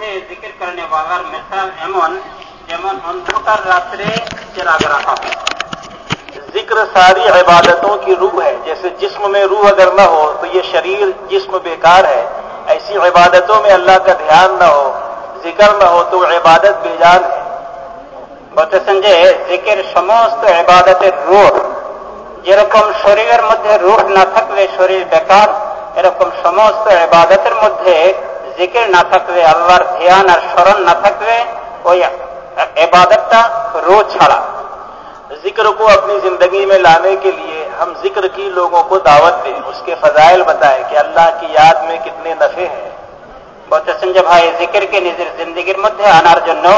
ذکر کرنے والا مثال ایمن جمن راترے چراغ رہا ذکر ساری عبادتوں کی روح ہے۔ جیسے جسم میں روح اگر نہ ہو، تو یہ شریر جسم بیکار ہے۔ ایسی عبادتوں میں اللہ کا دھیان نہ ہو، ذکر نہ ہو، تو عبادت بے جان ہے۔ بت سنجے ذکر সমস্ত عبادت روح۔ جرکم شریر مدھے روح نہ থাকলে شریر بیکار۔ এরকম سموست عبادت مدھے ذکر نہ تھک رہے الرن نہ تھک رہے کوئی عبادت کا روز ذکر کو اپنی زندگی میں لانے کے لیے ہم ذکر کی لوگوں کو دعوت دیں۔ اس کے فضائل بتائے کہ اللہ کی یاد میں کتنے نفے ہیں۔ بہت سنجے بھائی ذکر کے نظر زندگی مدھے آنار جنو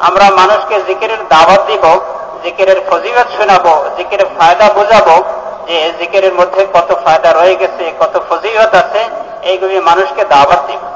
ہم مانوش کے ذکر دعوت دی دیب ذکر فضیوت فضیت سنابو ذکر فائدہ بجاب یہ ذکر مدھے کتو فائدہ روئے گے سے کتو فضیوت سے ایک بھی مانوش کے دعوت دی۔ دیب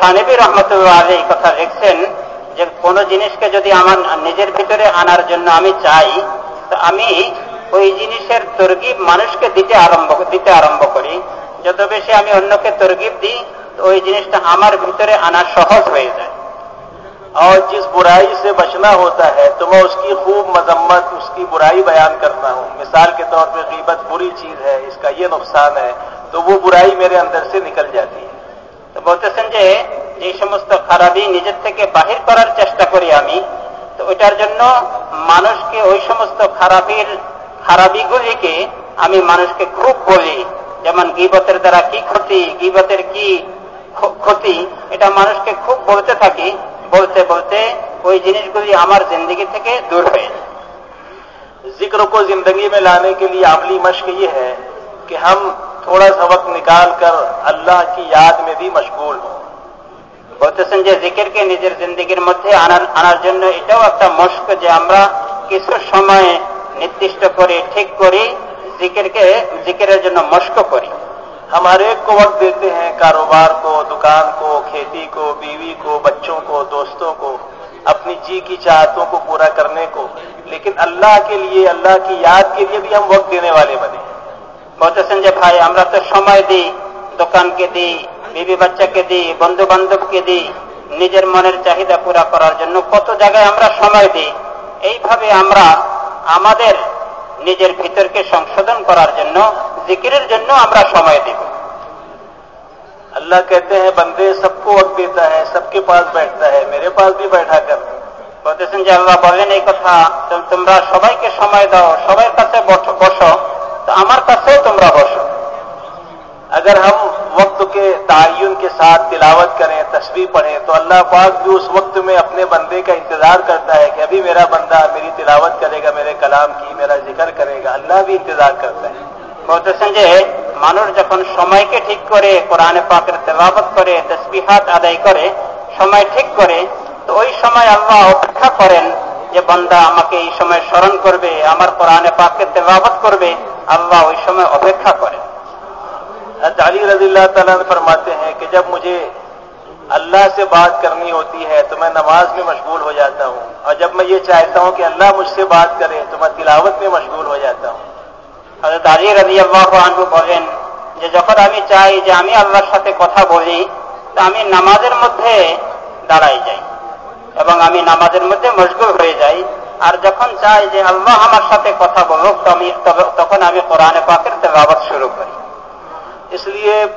থানবী রহমতুল্লাহ এই কথা লিখছেন যে কোন জিনিসকে যদি আমার নিজের ভিতরে আনার জন্য আমি চাই তো আমি ওই জিনিসের তরগিব মানুষকে দিতে আরম্ভ দিতে আরম্ভ করি যত বেশি আমি অন্যকে তরগিব দিই তো ওই জিনিসটা আমার ভিতরে আনা সহজ হয়ে যায়। اور جس برائی سے بچنا ہوتا ہے تو میں اس کی خوب مذمت، اس کی برائی بیان کرتا ہوں۔ مثال کے طور پہ غیبت بری چیز ہے، اس کا یہ نقصان ہے، تو وہ برائی میرے اندر سے نکل جاتی ہے۔ تو بولتے سنجے جی سمست خرابی نیج تھے باہر کرار چیشا کری ہمیں تو اٹار جن منس کے وہ سمست خرابی خرابی گلی کے ہمیں مانوش کے خوب بولی۔ جمع گیبتر طرح کی کھوتی گیبتر کی کتی مانس کے خوب بولتے تھے جنس کو ہمارگی دور ہو زندگی میں لانے کے لیے عملی مشق یہ ہے کہ ہم تھوڑا سا وقت نکال کر اللہ کی یاد میں بھی مشغول ہو بولتے سنجے جی، ذکر کے نجر زندگی مدد آنار مشق جو ہمیں کچھ سمئے ندی ٹھیک کرکر کے ذکر مشق کر ہم ہر ایک کو وقت دیتے ہیں کاروبار کو، دکان کو، کھیتی کو، بیوی کو، بچوں کو، دوستوں کو، اپنی جی کی چاہتوں کو پورا کرنے کو۔ لیکن اللہ کے لیے، اللہ کی یاد کے لیے بھی ہم وقت دینے والے بنے۔ بہت سنجے بھائی، ہم تو سمے دی، دکان کے دی، بیوی بچہ کے دی، بندو باندھو کے دی نجر من چاہدہ پورا کرار کتوں جگہ ہمیں سمے دیمر نجر بھیتر کے سنشودن کرارن জিকিরের জন্য আমরা সময় দিব اللہ کہتے ہیں، بندے سب کو وقت دیتا ہے، سب کے پاس بیٹھتا ہے، میرے پاس بھی بیٹھا کر۔ বলতেছেন যে نہیں کتھا جب কথা তোমরা کے সময় দাও سب কাছে বসো تو আমার কাছেও তোমরা বসো اگر ہم وقت کے تعین کے ساتھ تلاوت کریں تسبیح پڑھیں، تو اللہ پاک بھی اس وقت میں اپنے بندے کا انتظار کرتا ہے کہ ابھی میرا بندہ میری تلاوت کرے گا، میرے کلام کی، میرا ذکر کرے گا۔ اللہ بھی انتظار کرتا ہے۔ বলতেছেন যে، মানুষ যখন সময়কে ঠিক করে কোরআনে পাকের তেলাবত করে، তসবিহাত আদায় করে، সময় ঠিক করে، তো ওই সময় আল্লাহ অপেক্ষা করেন যে، বন্দা আমাকে এই সময় স্মরণ করবে، আমার কোরআনে পাককে তেলাবত করবে، আল্লাহ ওই সময় অপেক্ষা করেন। علی رضی اللہ تعالیٰ فرماتے ہیں کہ جب مجھے اللہ سے بات کرنی ہوتی ہے تو میں نماز میں مشغول ہو جاتا ہوں اور جب میں یہ چاہتا ہوں کہ اللہ مجھ سے بات کرے تو میں تلاوت میں مشغول ہو جاتا ہوں হজরত আলী রাজি আল্লাহ আনহু বলেন যে যখন আমি চাই যে আমি আল্লাহর সাথে কথা বলি তা আমি নামাজের মধ্যে দাঁড়াই যাই এবং আমি নামাজের মধ্যে মশগুল হয়ে যাই। আর যখন চাই যে আল্লাহ আমার সাথে কথা বলুক তো আমি তখন আমি কোরআনে পাকের তেলাবাদ শুরু করি। ইসলিয়ে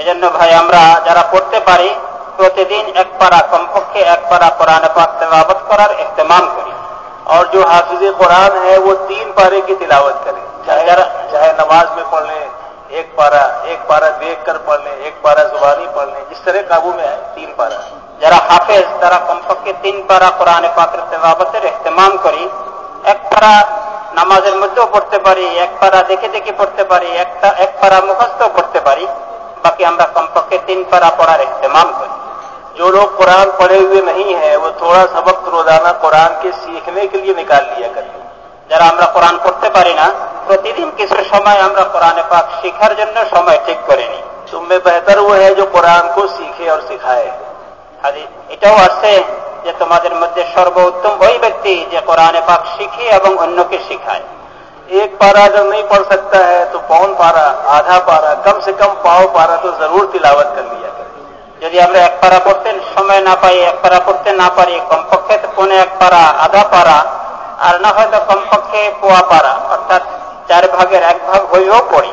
এজন্য ভাই আমরা যারা পড়তে পারি প্রতিদিন এক পারা কমপক্ষে এক পারা قرآن پاک تلاوت করার اہتمام کریں اور جو حافظ قرآن ہے وہ تین پارے کی تلاوت کریں چاہے نماز میں پڑھ لیں ایک پارا ایک پارا دیکھ کر پڑھ لیں ایک پارا زبانی پڑھ لیں جس طرح قابو میں ہے تین پارا۔ ذرا حافظ ذرا کمپک کے تین پارا قرآن پاকের তেলাওয়াতের اهتمام করি এক পারা নামাজের মধ্যেও পড়তে পারি এক পারা দেখে দেখে পড়তে পারি একটা এক পারা মুখস্থ করতে পারি বাকি আমরা কমপক্ষে তিন পারা পড়ার اهتمام করি جو لوگ قرآن پڑھے ہوئے نہیں ہیں، وہ تھوڑا سا وقت روزانہ قرآن کے سیکھنے کے لیے نکال لیا کریں۔ ہم قرآن پڑھتے পড়তে نا না প্রতিদিন কিছু সময় আমরা কোরআনে পাক শেখার জন্য সময় ঠিক করে নিই تم میں بہتر وہ ہے جو قرآن کو سیکھے اور سکھائے۔ হাদিস এটাও আছে যে তোমাদের মধ্যে সর্বোত্তম ওই ব্যক্তি যে কোরআনে পাক শিখে এবং অন্যকে ایک پارا جب نہیں پڑھ سکتا ہے تو پون پارا، آدھا پارا، کم سے کم پاؤ پارا تو ضرور تلاوت کر لیا۔ যদি আমরা এক পারা পড়তে সময় না পাই এক পারা পড়তে না পারি, কমপক্ষে পৌনে এক পারা আধা পারা আর না হয়তো কমপক্ষে পোয়া পারা অর্থাৎ চার ভাগের এক ভাগ হইও পড়ি।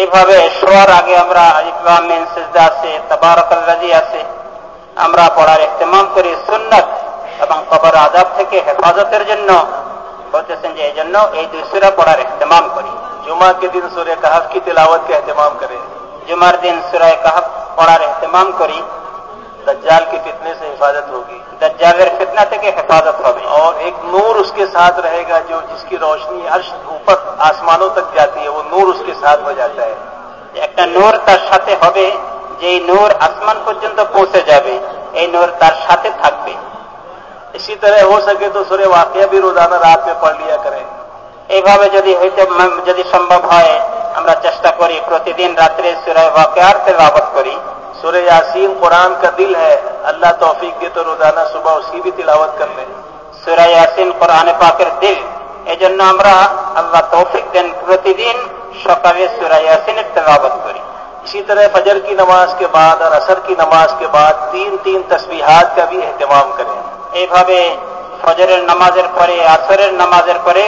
এইভাবে শোয়ার আগে আমরা ইকলামিন সিজদা সে তবারকাল রাজিয়া আমরা পড়ার ইহতেমাম করি সুন্নত এবং কবর আজাব থেকে হেফাজতের জন্য বলতেছেন যে এই জন্য এই দুই সুরা পড়ার جمعہ کے دن سورہ کہف کی تلاوت کا اہتمام کرے۔ جمعہ دن سورہ کہف پڑھا اہتمام کری، دجال کے فتنے سے حفاظت ہوگی۔ دجال فتنہ تک حفاظت ہوگی۔ اور ایک نور اس کے ساتھ رہے گا جو جس کی روشنی عرش اوپر آسمانوں تک جاتی ہے، وہ نور اس کے ساتھ ہو جاتا ہے۔ একটা নূর তার সাথে হবে যেই নূর আসমান পর্যন্ত পৌঁছে যাবে এই নূর তার সাথে থাকবে اسی طرح ہو سکے تو سورہ واقعہ بھی روزانہ رات میں পড় লিয়া کریں۔ এইভাবে যদি হইতে যদি সম্ভব হয় আমরা চেষ্টা করি প্রতিদিন রাত্রে সূরা ওয়াকিয়ার তেলাওয়াত করি سورہ یاسین قرآن کا دل ہے، اللہ توفیق دے تو روزانہ صبح اس کی بھی تلاوت کر لیں سورہ یاسین قرآن پاکر دل এজন্য আমরা আল্লাহ তৌফিক দেন প্রতিদিন সকালে سورہ یاسین তেলাوت کری اسی طرح فجر کی نماز کے بعد اور اثر کی نماز کے بعد تین تین تسبیحات کا بھی اہتمام کریں۔ এইভাবে ফজরের নামাজের পরে আসরের নামাজের পরে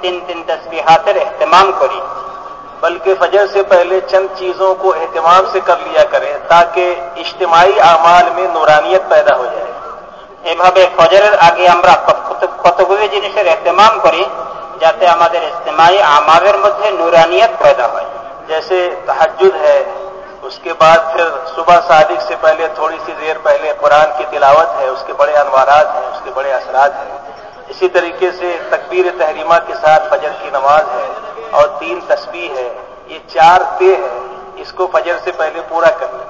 তিন তিন تسبیحاتر اہتمام کری بلکہ فجر سے پہلے چند چیزوں کو اہتمام سے کر لیا کریں تاکہ اجتماعی اعمال میں نورانیت پیدا ہو جائے۔ এভাবে ফজরের আগে আমরা কতগুলি جنسر اہتمام করি جاتے ہمارے اجتماعی اعمال মধ্যে نورانیت پیدا হয়। جیسے تحجد ہے اس کے بعد پھر صبح صادق سے پہلے، تھوڑی سی دیر پہلے قرآن کی تلاوت ہے، اس کے بڑے انوارات ہیں، اس کے بڑے اثرات ہیں۔ اسی طریقے سے تکبیر تحریمہ کے ساتھ فجر کی نماز ہے اور تین تسبیح ہے۔ یہ چار طے ہے اس کو فجر سے پہلے پورا کر لیں۔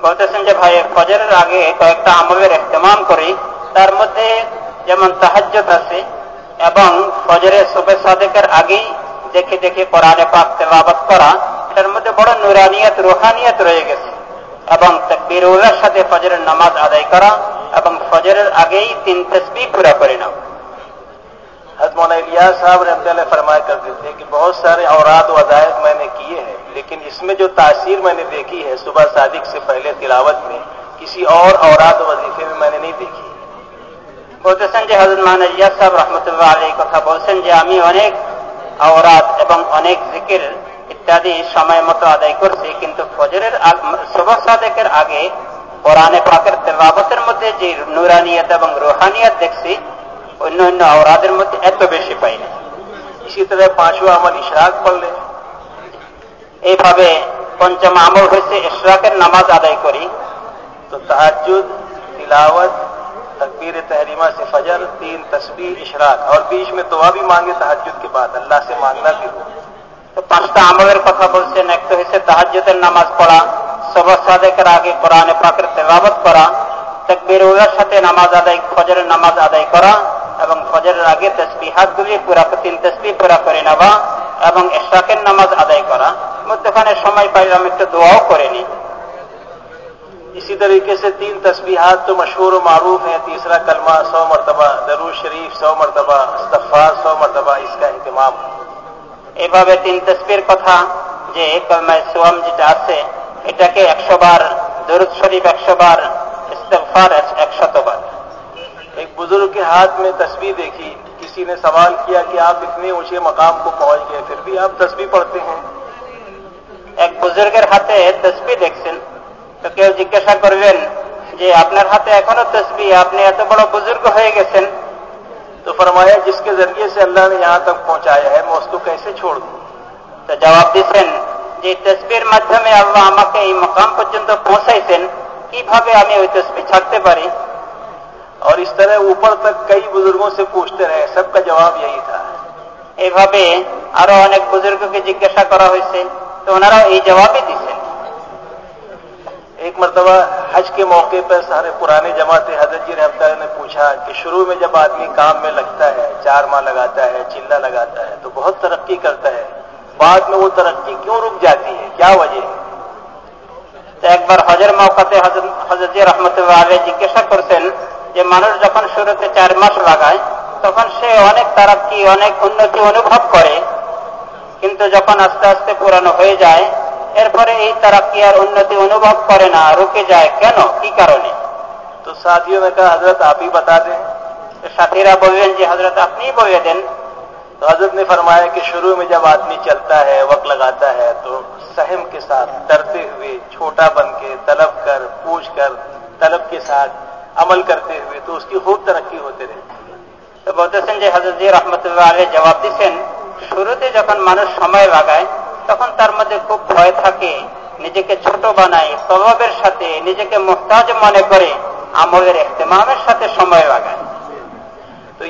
محتسم جب آگے আগে কয়েকটা اہتمام کری تر তার جمن যেমন তাহাজ্জুদ আছে فجر صبح صادق کر آگے، دیکھے دیکھے قرآن پاک تلاوت کرا۔ বড় نورانیت روحانیت رہے گی এবং তাকবীরুল্লাহর সাথে ফজরের নামাজ আদায় করা এবং ফজরের আগেই তিন তসবিহ পুরা করে নাও। حضرت مولانا الیاس صاحب رحمۃ اللہ فرمایا کرتے تھے کہ بہت سارے اوراد و عزائد میں نے کیے ہیں لیکن اس میں جو تاثیر میں نے دیکھی ہے صبح صادق سے پہلے تلاوت میں کسی اور اوراد وظیفے میں میں نے نہیں دیکھی বলতেছেন যে হজরত মান ইলিয়াস সাহেব রহমতুল্লাহ আলী কথা বলছেন যে আমি অনেক আওরাত এবং অনেক জিকির ইত্যাদি সময় মতো আদায় করছি, কিন্তু ফজরের সবর সাদেকের আগে কোরআনে পাকের তেলাবতের মধ্যে যে নুরানিয়ত এবং রোহানিয়ত দেখছি, অন্য অন্য অপরাধের মধ্যে এত বেশি পাই না। ইসি তরহ পাঁচও আমল ইশরাক পড়লে এইভাবে পঞ্চম আমল হয়েছে ইশরাকের নামাজ আদায় করি। তো তাহাজুদ তিলাওয়াত تکبیر تحریمہ سے فجر تین تسبیح اشراق اور بیچ میں دعا بھی مانگے تحجد کے بعد اللہ سے مانگنا بھی পাঁচটা আমলের কথা বলছেন একটা হয়েছে তাহাজের নামাজ পড়া, সবার সাদেকের আগে কোরআনে পাকের তেলাবত করা, তাকবির উল্লার সাথে নামাজ আদায়, ফজরের নামাজ আদায় করা এবং ফজরের আগে তেসপি হাত গুলি পুরা তিন তেসপি পুরা করে নেওয়া এবং এশাকের নামাজ আদায় করা। মধ্যখানে সময় পাইলাম একটু দোয়াও করিনি اسی طریقے سے تین تسبیحات تو مشہور و معروف ہیں تیسرا کلمہ سو مرتبہ درود شریف سو مرتبہ استغفار سو مرتبہ اس کا اہتمام سوال کیا کہ آپ مقام کو پہنچ گئے پھر بھی آپ تسبی پڑھتے ہیں ایک بزرگ دیکھیں تو کیوں جیجا کر آپ تسبی آپ نے بزرگ فرمایا جس کے ذریعے سے اللہ نے یہاں تک پہنچایا ہے، میں اس کو کیسے چھوڑ دوں؟ تو جواب دیسن যে তেসবির مقام پر جن تو মকাম سن، کی بھاگے আমি ہوئی تصویر چھکتے پڑی اور اس طرح اوپر تک کئی بزرگوں سے پوچھتے رہے، سب کا جواب یہی تھا۔ এভাবে جگہ অনেক ہوئی سے تو انہوں نے ওনারা جواب জবাবই দিছে ایک مرتبہ حج کے موقع پر سارے پرانے جماعت حضرت جی رحمتہ اللہ نے پوچھا کہ شروع میں جب آدمی کام میں لگتا ہے چار ماہ لگاتا ہے چلا لگاتا ہے تو بہت ترقی کرتا ہے بعد میں وہ ترقی کیوں رک جاتی ہے کیا وجہ ہے একবার হজের মৌকাতে হজরত রহমতুল্লাহ আলী জিজ্ঞাসা করছেন যে মানুষ যখন শুরুতে চার মাস লাগায় তখন সে অনেক তারাক্কি অনেক উন্নতি অনুভব করে কিন্তু যখন আস্তে আস্তে পুরানো হয়ে যায় এরপরে এই তারাক্কি আর উন্নতি অনুভব করে না রুকে যায় কেন? কি কারণে? تو ساتھیوں نے کہا حضرت آپ ہی بتا دیں যে بولیں আপনি حضرت দেন। نہیں تو حضرت نے فرمایا کہ شروع میں جب آدمی چلتا ہے وقت لگاتا ہے تو سہم کے ساتھ ترتے ہوئے چھوٹا بن کے طلب کر پوچھ کر طلب کے ساتھ عمل کرتے ہوئے تو اس کی خوب ترقی ہوتے رہے۔ تو سن جی حضرت جی رحمت اللہ علیہ جواب دیسین শুরুতে যখন মানুষ সময় লাগায় তখন তার মধ্যে খুব ভয় থাকে। নিজেকে ছোট বানায় স্বভাবের সাথে নিজেকে মোহতাজ মনে করে আমলের এহতেমামের সাথে সময় লাগায় তো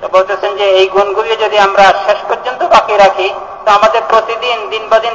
তো বলতেছেন যে এই গুণগুলি যদি আমরা শেষ পর্যন্ত বাকি রাখি তো আমাদের প্রতিদিন দিন বা দিন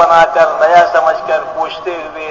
বানা কর নয়া সমাজ কর পুষতে হুয়ে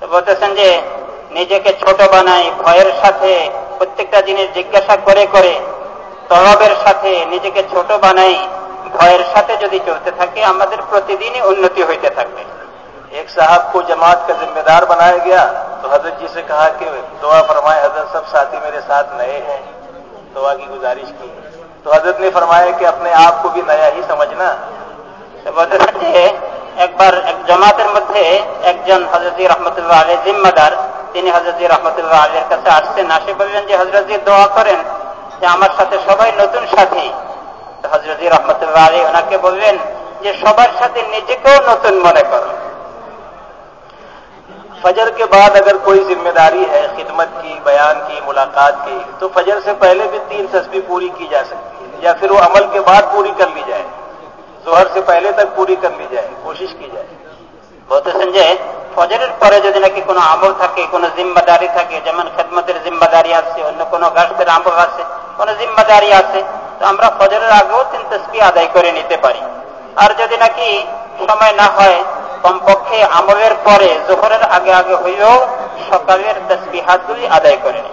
তো বলতেছেন যে নিজেকে ছোট বানাই ভয়ের সাথে প্রত্যেকটা জিনিস জিজ্ঞাসা করে করে তলবের সাথে নিজেকে ছোট বানাই ভয়ের সাথে যদি চলতে থাকে আমাদের প্রতিদিনই উন্নতি হইতে থাকবে। ایک صاحب کو جماعت کا ذمہ دار بنایا گیا۔ تو حضرت جی سے کہا کہ دعا فرمائے حضرت سب ساتھی میرے ساتھ نئے ہیں دعا کی گزارش کی۔ تو حضرت نے فرمایا کہ اپنے آپ کو بھی نیا ہی سمجھنا۔ جی، ایک بار ایک جن মধ্যে একজন হজরত রহমতুল্লাহ ذمہ জিম্মাদার তিনি হজরত রহমতুল্লাহ আলীর কাছে আসছেন، আসে বললেন যে হজরত দোয়া করেন যে আমার সাথে সবাই নতুন সাথী। তো হজরত রহমতুল্লাহ আলী ওনাকে বললেন যে، সবার সাথে নিজেকেও নতুন মনে করো। فجر کے بعد اگر کوئی ذمہ داری ہے، خدمت کی، بیان کی، ملاقات کی، تو فجر سے پہلے بھی تین تسبیح پوری کی جا سکتی ہے یا پھر وہ عمل کے بعد پوری کر لی جائے۔ ظہر سے پہلے تک پوری کر لی جائے، کوشش کی جائے۔ بہت سنجے ফজরের পরে যদি নাকি কোনো আমল থাকে, কোনো জিম্মাদারি থাকে, যেমন খেদমতের জিম্মাদারি আছে, অন্য কোনো গাছের আমল আছে, কোনো জিম্মাদারি আছে, তো আমরা ফজরের আগেও তিন তসবি আদায় করে নিতে পারি। আর যদি নাকি সময় না হয়, কমপক্ষে আমলের পরে, জোহরের আগে আগে হইলেও সকালের তসবি তসবিহাতগুলি আদায় করে নি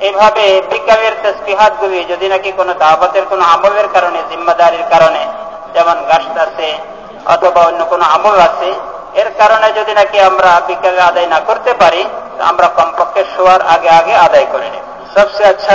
এইভাবে বিজ্ঞানের তসবিহাত গুলি যদি নাকি কোন দাবতের কোন আমলের কারণে জিম্মাদারির কারণে যেমন গাছ আছে অথবা অন্য কোন আমল আছে এর কারণে যদি নাকি আমরা বিকালে আদায় না করতে পারি আমরা কমপক্ষে শোয়ার আগে আগে আদায় করে নেব। সবসে আচ্ছা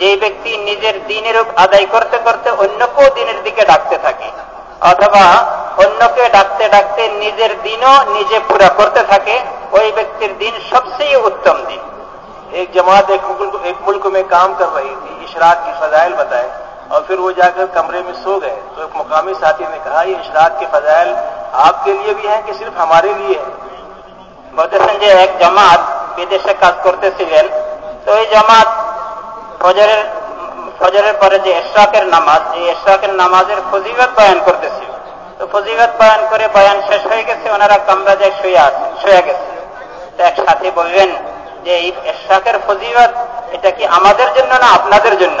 যে ব্যক্তি নিজের দিনের আদায় করতে করতে অন্যকেও দিনের দিকে ডাকতে থাকে অথবা অন্যকে ডাকতে ডাকতে নিজের দিনও নিজে পুরা করতে থাকে ওই ব্যক্তির দিন سب سے দিন। اتم دن ایک جماعت ایک ملک, ایک ملک میں کام کر رہی تھی اشراق کی فضائل بتائے اور پھر وہ جا کر کمرے میں سو گئے۔ تو ایک مقامی ساتھی نے کہا یہ اشراق کے فضائل آپ کے لیے بھی ہیں کہ صرف ہمارے لیے ہے بولتے سنجے ایک جماعت بدیشے کاজ کرتے ছিলেন تو এই جماعت ফজরের ফজরের পরে যে এশাকের নামাজ যে এশাকের নামাজের ফজিবত বয়ান করতেছি। তো ফজিবত বয়ান করে বয়ান শেষ হয়ে গেছে ওনারা কামরা যায় শুয়ে আছেন শুয়ে গেছে। তো এক সাথে বললেন যে এই এশাকের ফজিবত এটা কি আমাদের জন্য না আপনাদের জন্য?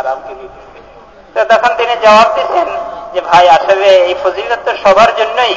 আরাম কে লিয়ে তো তখন তিনি জবাব দিয়েছেন যে ভাই আসলে এই ফজিলত তো সবার জন্যই।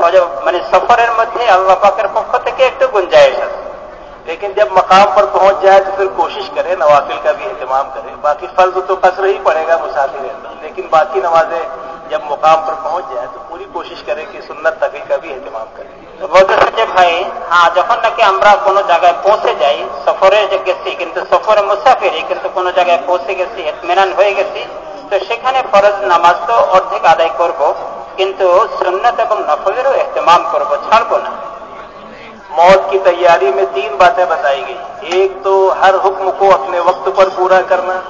সহজে মানে سفرের মধ্যে আল্লাহ পাকের পক্ষ থেকে একটু گنجائش ہے لیکن جب مقام پر پہنچ جائے تو پھر کوشش کرے، نوافل کا بھی اہتمام کرے۔ باقی فرض تو قصر ہی پڑے گا مسافر لیکن باقی نمازیں جب مقام پر پہنچ جائے تو پوری کوشش کرے کہ সুন্নাত تقی کا بھی اہتمام کرے۔ বলতেছে ভাই হ্যাঁ যখন নাকি আমরা কোনো জায়গায় পৌঁছে যাই সফরে যে গেছি কিন্তু সফরে মুসাফিরি কিন্তু কোনো জায়গায় পৌঁছে গেছি এতমেনান হয়ে গেছি তো সেখানে ফরজ নামাজ তো অর্ধেক আদায় করব কিন্তু সুন্নত এবং নফলেরও اہتمام করবো، ছাড়বো না। موت کی تیاری میں تین باتیں بتائی گئی۔ ایک تو ہر حکم کو اپنے وقت پر پورا کرنا،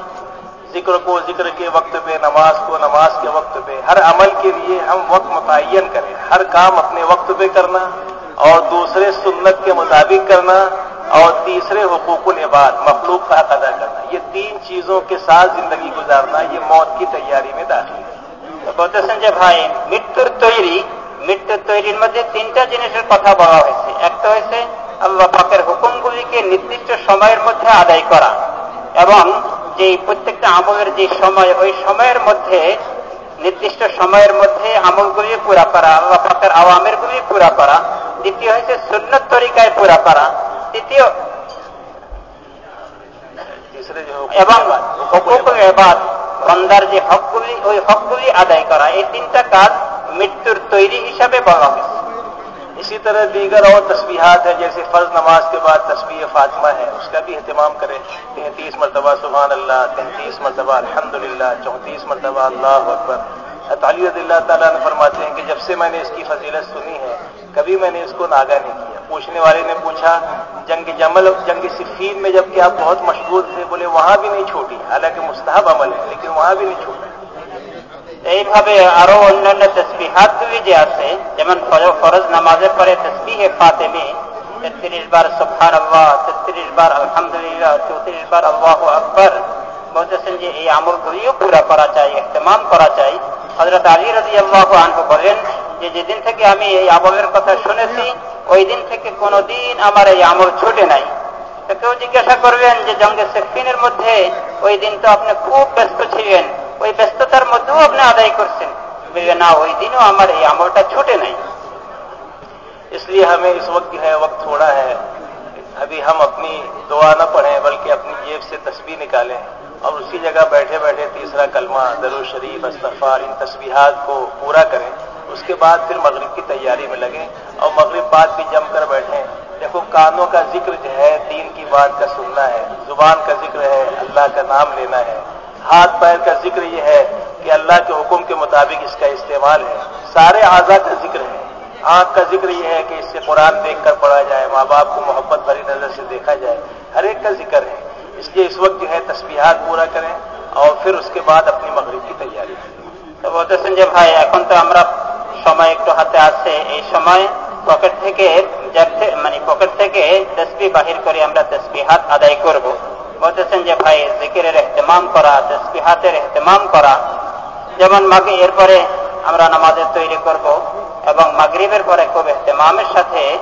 ذکر کو ذکر کے وقت پہ، نماز کو نماز کے وقت پہ۔ ہر عمل کے لیے ہم وقت متعین کریں، ہر کام اپنے وقت پہ کرنا اور دوسرے سنت کے مطابق کرنا اور تیسرے حقوق العباد، مخلوق کا حق ادا کرنا۔ یہ تین چیزوں کے ساتھ زندگی گزارنا، یہ موت کی تیاری میں داخل ہے۔ বলতেছেন যে ভাই মৃত্যুর তৈরি মৃত্যুর তৈরির মধ্যে তিনটা জিনিসের কথা বলা হয়েছে। একটা হয়েছে আল্লাহ পাকের হুকুমগুলিকে নির্দিষ্ট সময়ের মধ্যে আদায় করা এবং যে প্রত্যেকটা আমলের যে সময় ওই সময়ের মধ্যে নির্দিষ্ট সময়ের মধ্যে আমলগুলি পুরা করা আল্লাহ পাকের আওয়ামের গুলি পুরা করা। দ্বিতীয় হয়েছে সুন্নত তরিকায় পুরা করা। তৃতীয় এবং হকুক এবার বন্দার যে হক হকগুলি ওই হকগুলি আদায় করা। এই তিনটা কাজ মৃত্যুর তৈরি হিসাবে বলা হয়েছে اسی طرح دیگر اور تصویحات ہیں، جیسے فرض نماز کے بعد تصویر فاطمہ ہے، اس کا بھی اہتمام کرے تینتیس مرتبہ سبحان اللہ، تینتیس مرتبہ الحمد للہ چونتیس مرتبہ اللہ اکبر۔ اطالی اللہ تعالیٰ نے فرماتے ہیں کہ جب سے میں نے اس کی فضیلت سنی ہے، کبھی میں نے اس کو ناگا نہیں کیا۔ پوچھنے والے نے پوچھا، جنگ جمل، جنگ صفین میں جبکہ آپ بہت مشغول تھے، بولے وہاں بھی نہیں چھوٹی، حالانکہ مستحب عمل ہے، لیکن وہاں بھی نہیں چھوٹا۔ এইভাবে আরও অন্যান্য তসবিহাতগুলি যে আছে, যেমন ফরজ নামাজের পরে তসবিহে ফাতেমি, তেত্রিশ বার সুবহান আল্লাহ তেত্রিশ বার আলহামদুলিল্লাহ, চৌত্রিশ বার আল্লাহ আকবর বলতেছেন যে এই আমলগুলিও পুরা করা চাই ইহতেমাম করা চাই। হজরত আলী রাজি আল্লাহ আনহু বলেন যে যেদিন থেকে আমি এই আমলের কথা শুনেছি, ওই দিন থেকে কোনোদিন আমার এই আমল ছুটে নাই। কেউ জিজ্ঞাসা করবেন যে জঙ্গে সেফিনের মধ্যে ওই দিন তো আপনি খুব ব্যস্ত ছিলেন। ওই ব্যস্ততার মধ্যেও আপনি আদায় করছেন। না، ওই دنوں আমার এই আমলটা چھوٹے نہیں اس لیے ہمیں اس وقت ہے وقت تھوڑا ہے ابھی ہم اپنی دعا نہ پڑھیں بلکہ اپنی جیب سے تسبیح نکالیں اور اسی جگہ بیٹھے بیٹھے تیسرا کلمہ درو شریف استغفار ان تسبیحات کو پورا کریں اس کے بعد پھر مغرب کی تیاری میں لگیں اور مغرب بعد بھی جم کر بیٹھیں دیکھو کانوں کا ذکر جو ہے دین کی بات کا سننا ہے زبان کا ذکر ہے اللہ کا نام لینا ہے ہاتھ پیر کا ذکر یہ ہے کہ اللہ کے حکم کے مطابق اس کا استعمال ہے۔ سارے اعضا کا ذکر ہے۔ آنکھ کا ذکر یہ ہے کہ اس سے قرآن دیکھ کر پڑھا جائے، ماں باپ کو محبت بھری نظر سے دیکھا جائے۔ ہر ایک کا ذکر ہے۔ اس لیے اس وقت جو ہے تسبیحات پورا کریں اور پھر اس کے بعد اپنی مغرب کی تیاری کریں۔ بھاই এখন তো আমরা সময় একটু হাতে আছে এই সময় পকেট مانی পকেট থেকে دسبی باہر کرے ہمارا তসবিহাত ادائی کرو۔ বলতেছেন যে, ভাই, জিকিরের এহতেমাম করা তসবি হাতের এহতেমাম করা, যেমন মাগে এরপরে আমরা নামাজের তৈরি করব এবং মাগরিবের পরে খুব এহতেমামের সাথে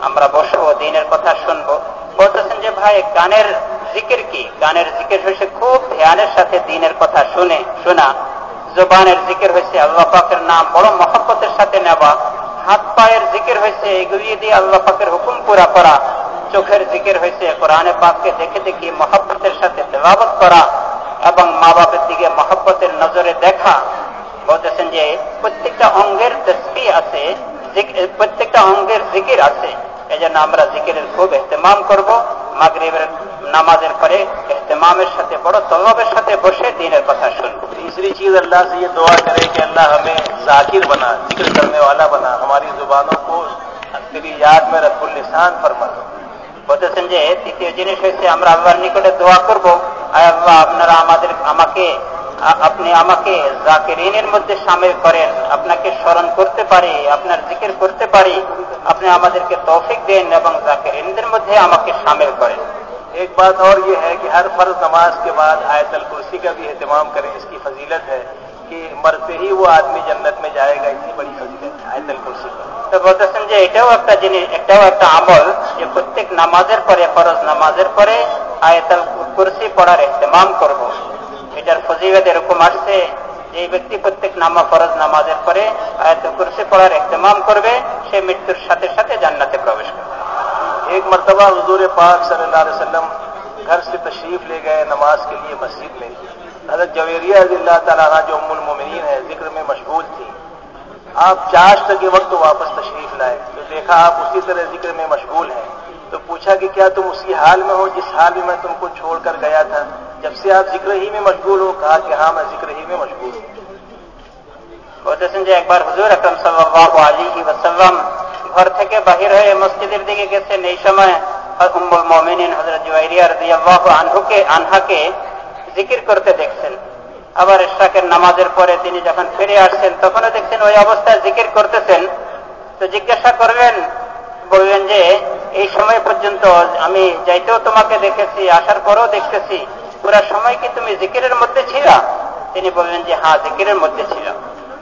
আমরা বসবো, দিনের কথা শুনব। বলতেছেন যে, ভাই, গানের জিকির কি? গানের জিকির হয়েছে খুব ধ্যানের সাথে দিনের কথা শুনে, শোনা। জোবানের জিকির হয়েছে আল্লাহ পাকের নাম, বড় মহব্বতের সাথে নেওয়া। হাত পায়ের জিকির হয়েছে, এগুলি দিয়ে আল্লাহ পাকের হুকুম পুরা করা। চোখের জিকির হয়েছে কোরআনে পাককে দেখে দেখি মহাব্বতের সাথে তেলাবত করা এবং মা বাপের দিকে মহাব্বতের নজরে দেখা বলতেছেন যে প্রত্যেকটা অঙ্গের তসবি আছে প্রত্যেকটা অঙ্গের জিকির আছে এজন্য আমরা জিকিরের খুব এহতেমাম করব মাগরীবের نمازر پڑے اہتمام شتے پڑھو، طلب شتے بشے دین پتہ شن تیسری چیز اللہ سے یہ دعا کرے کہ اللہ ہمیں ذاکر بنا، ذکر کرنے والا بنا۔ ہماری زبانوں کو تیری یاد میں رب السان فرما دو جنسے ہمارا نکل دعا کر اپنے مدد شامل کریں آپ کے سرن کرتے ذکر کرتے اپنی ہم دینا ذاکر ان مدد کے شامل کر ایک بات اور یہ ہے کہ ہر فرد نماز کے بعد آئتل کرسی کا بھی اہتمام کرے جس کی فضیلت ہے کہ مرتے ہی وہ آدمی جنت میں جائے گا، اتنی بڑی خصیلت آئتل کرسی کا তো বলতেছেন যে এটাও একটা জিনিস এটাও একটা আমল যে প্রত্যেক নামাজের পরে ফরজ নামাজের পরে আয়তাল কুরসি পড়ার ইস্তেমাম করব। এটার ফজিবাদ এরকম আসছে যে ব্যক্তি প্রত্যেক নামা ফরজ নামাজের পরে আয়ত কুরসি পড়ার ইস্তেমাম করবে সে মৃত্যুর সাথে সাথে জান্নাতে প্রবেশ করবে ایک مرتبہ حضور پاک صلی اللہ علیہ وسلم گھر سے تشریف لے گئے نماز کے لیے مسجد میں حضرت جویریہ رضی اللہ تعالیٰ جو ام المومنین ہے ذکر میں مشغول تھی آپ چاشت کے وقت واپس تشریف لائے تو دیکھا آپ اسی طرح ذکر میں مشغول ہیں تو پوچھا کہ کیا تم اسی حال میں ہو جس حال میں میں تم کو چھوڑ کر گیا تھا جب سے آپ ذکر ہی میں مشغول ہو کہا کہ ہاں میں ذکر ہی میں مشغول ہوں বলতেছেন যে একবার হুজুর আকরম সাল্লাহ আলী ওয়াসাল্লাম ঘর থেকে বাহির হয়ে মসজিদের দিকে গেছেন এই সময় উম্মুল মমিনিন হজরত জুয়াইরিয়া রাদিয়াল্লাহু আনহুকে আনহাকে জিকির করতে দেখছেন আবার ইশাকের নামাজের পরে তিনি যখন ফিরে আসছেন, তখনও দেখছেন ওই অবস্থায় জিকির করতেছেন। তো জিজ্ঞাসা করলেন, বললেন যে, এই সময় পর্যন্ত আমি যাইতেও তোমাকে দেখেছি, আসার পরেও দেখতেছি। পুরো সময় কি তুমি জিকিরের মধ্যে ছিল? তিনি বললেন যে হ্যাঁ জিকিরের মধ্যে ছিল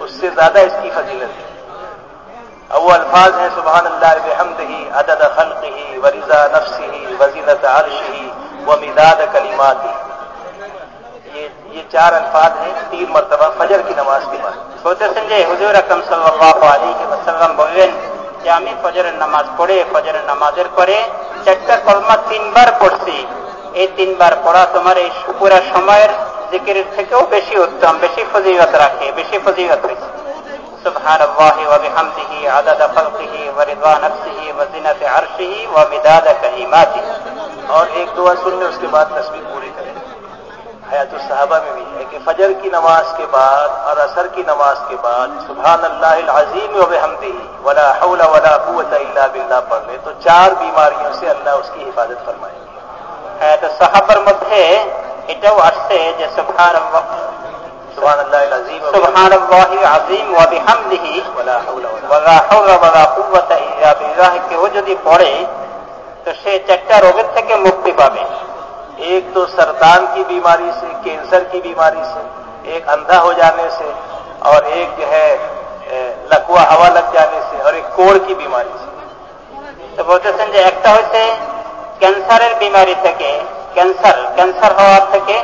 ابھی تک ذکر کیا ہے اس سے زیادہ اس کی فضیلت ہے اب وہ الفاظ ہیں سبحان اللہ بحمد ہی عدد خلق ہی ورزا نفس ہی وزینت عرش ہی و مداد کلیمات ہی یہ یہ چار الفاظ ہیں تین مرتبہ فجر کی نماز کے بعد বলতেছেন যে হুজুর আকরম সাল্লাহ আলী ওয়াসাল্লাম বললেন যে আমি ফজরের নামাজ পড়ে ফজরের নামাজের পরে চারটা কলমা তিনবার পড়ছি এই তিনবার পড়া তোমার এই পুরা সময়ের জিকিরের থেকেও বেশি উত্তম বেশি ফজিলত রাখে বেশি ফজিলত হয়েছে سبحان الله وبحمده عدد خلقه ورضا نفسه وزنة عرشه ومداد كلماته اور ایک دعا سن لیں اس کے بعد تصویر پوری کریں حیات الصحابہ میں بھی ہے کہ فجر کی نماز کے بعد اور عصر کی نماز کے بعد سبحان اللہ العظیم و بحمدی ولا حول ولا قوت الا باللہ پڑھ لے تو چار بیماریوں سے اللہ اس کی حفاظت فرمائے گی হায়াত সাহাবার মধ্যে এটাও আসছে যে সুবহান سبحان اللہ العظیم و সুবহান আজিম ওয়া বিহামদিহি ولا حول ولا ওয়ালা হাওলা ওয়ালা কুওয়াতা ইল্লা বিল্লাহ কেউ যদি পড়ে তো সে চারটা রোগের থেকে মুক্তি পাবে ایک تو سرطان کی بیماری سے کینسر کی بیماری سے ایک اندھا ہو جانے سے اور ایک جو ہے اے، لکوا ہوا لگ جانے سے اور ایک کوڑ کی بیماری سے তো বলতেছেন যে একটা হচ্ছে ক্যান্সারের বিমারি থেকে ক্যান্সার ক্যান্সার হওয়ার থেকে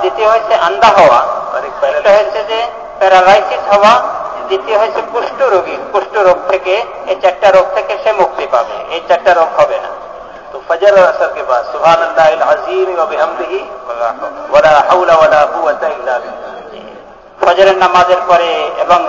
দ্বিতীয় হয়েছে হওয়া। হয়েছে যে প্যারালাইসিস হওয়া দ্বিতীয় হয়েছে কুষ্ঠ রোগী। কুষ্ঠ রোগ থেকে এই চারটা রোগ থেকে সে মুক্তি পাবে। এই চারটা রোগ হবে না। তো ফজর ফজরের নামাজের পরে এবং